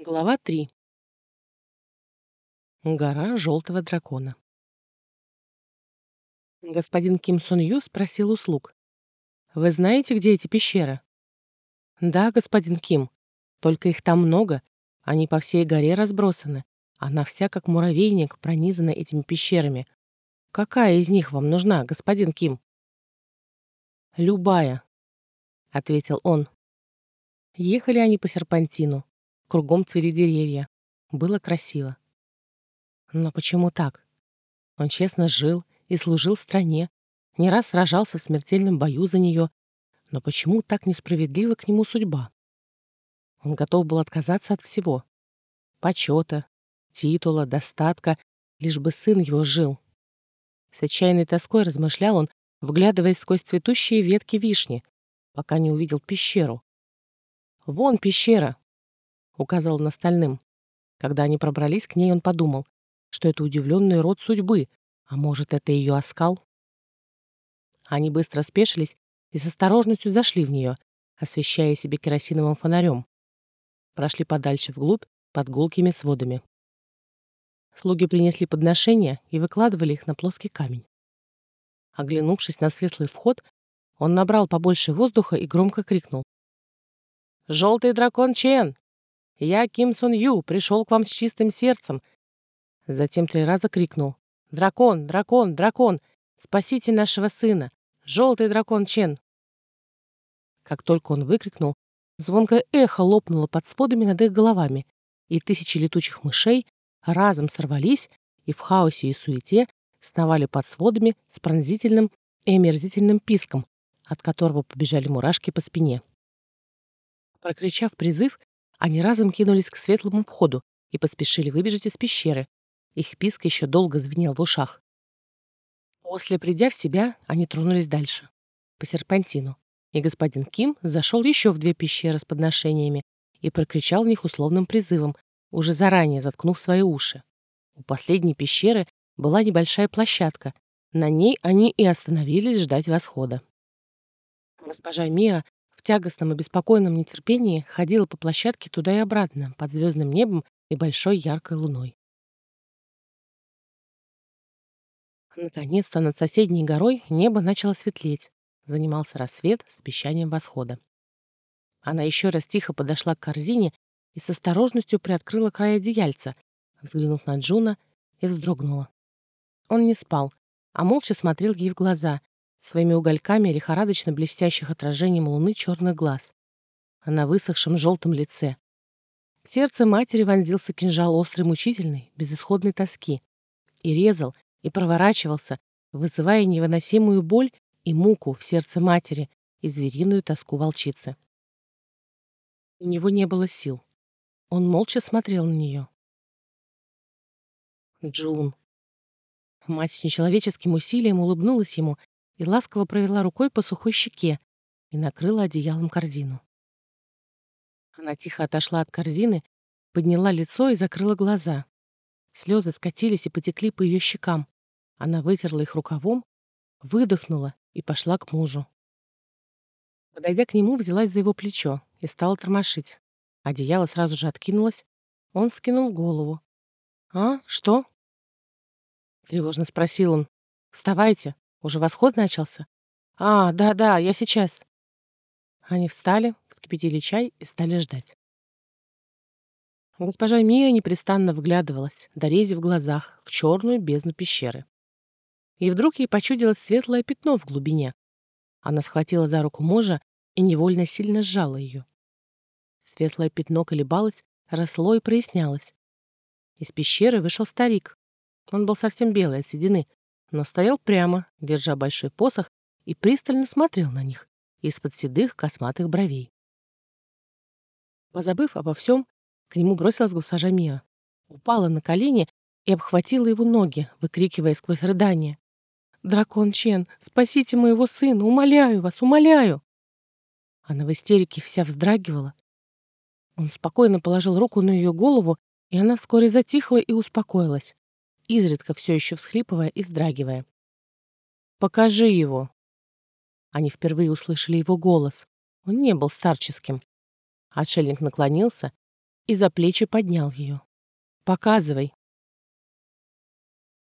Глава 3. Гора желтого дракона. Господин Ким Сон Ю спросил услуг. «Вы знаете, где эти пещеры?» «Да, господин Ким. Только их там много. Они по всей горе разбросаны. Она вся как муравейник пронизана этими пещерами. Какая из них вам нужна, господин Ким?» «Любая», — ответил он. Ехали они по серпантину. Кругом цвели деревья. Было красиво. Но почему так? Он честно жил и служил стране, не раз сражался в смертельном бою за нее. Но почему так несправедлива к нему судьба? Он готов был отказаться от всего. Почета, титула, достатка, лишь бы сын его жил. С отчаянной тоской размышлял он, вглядываясь сквозь цветущие ветки вишни, пока не увидел пещеру. «Вон пещера!» Указал на остальным. Когда они пробрались к ней, он подумал, что это удивленный род судьбы, а может, это ее оскал? Они быстро спешились и с осторожностью зашли в нее, освещая себе керосиновым фонарем. Прошли подальше вглубь, под гулкими сводами. Слуги принесли подношения и выкладывали их на плоский камень. Оглянувшись на светлый вход, он набрал побольше воздуха и громко крикнул. «Желтый дракон Чен! «Я Ким Сон Ю, пришел к вам с чистым сердцем». Затем три раза крикнул. «Дракон, дракон, дракон! Спасите нашего сына! Желтый дракон Чен!» Как только он выкрикнул, звонкое эхо лопнуло под сводами над их головами, и тысячи летучих мышей разом сорвались и в хаосе и суете сновали под сводами с пронзительным и омерзительным писком, от которого побежали мурашки по спине. Прокричав призыв, они разом кинулись к светлому входу и поспешили выбежать из пещеры. Их писк еще долго звенел в ушах. После придя в себя, они тронулись дальше, по серпантину, и господин Ким зашел еще в две пещеры с подношениями и прокричал в них условным призывом, уже заранее заткнув свои уши. У последней пещеры была небольшая площадка. На ней они и остановились ждать восхода. Госпожа Мия в тягостном и беспокойном нетерпении ходила по площадке туда и обратно, под звездным небом и большой яркой луной. Наконец-то над соседней горой небо начало светлеть. Занимался рассвет с обещанием восхода. Она еще раз тихо подошла к корзине и с осторожностью приоткрыла край одеяльца, взглянув на Джуна, и вздрогнула. Он не спал, а молча смотрел ей в глаза, своими угольками лихорадочно блестящих отражением луны черных глаз, а на высохшем желтом лице. В сердце матери вонзился кинжал острый мучительный, безысходной тоски, и резал, и проворачивался, вызывая невыносимую боль и муку в сердце матери и звериную тоску волчицы. У него не было сил. Он молча смотрел на нее. Джун. Мать с нечеловеческим усилием улыбнулась ему и ласково провела рукой по сухой щеке и накрыла одеялом корзину. Она тихо отошла от корзины, подняла лицо и закрыла глаза. Слезы скатились и потекли по ее щекам. Она вытерла их рукавом, выдохнула и пошла к мужу. Подойдя к нему, взялась за его плечо и стала тормошить. Одеяло сразу же откинулось. Он скинул голову. «А, что?» Тревожно спросил он. «Вставайте, уже восход начался? А, да-да, я сейчас. Они встали, вскипятили чай и стали ждать. Госпожа Мия непрестанно вглядывалась, дорези в глазах, в черную бездну пещеры. И вдруг ей почудилось светлое пятно в глубине. Она схватила за руку мужа и невольно сильно сжала ее. Светлое пятно колебалось, росло и прояснялось. Из пещеры вышел старик. Он был совсем белый от седины, но стоял прямо, держа большой посох, и пристально смотрел на них из-под седых косматых бровей. Позабыв обо всем, к нему бросилась госпожа Мия. Упала на колени и обхватила его ноги, выкрикивая сквозь рыдание. «Дракон Чен, спасите моего сына! Умоляю вас, умоляю!» Она в истерике вся вздрагивала. Он спокойно положил руку на ее голову, и она вскоре затихла и успокоилась изредка все еще всхлипывая и вздрагивая. «Покажи его!» Они впервые услышали его голос. Он не был старческим. Отшельник наклонился и за плечи поднял ее. «Показывай».